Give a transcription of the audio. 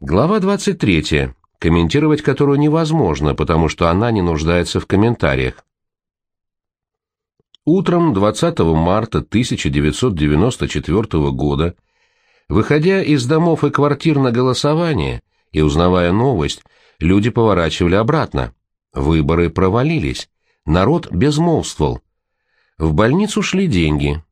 Глава 23, комментировать которую невозможно, потому что она не нуждается в комментариях. Утром 20 марта 1994 года, выходя из домов и квартир на голосование и узнавая новость, люди поворачивали обратно. Выборы провалились. Народ безмолвствовал. В больницу шли деньги.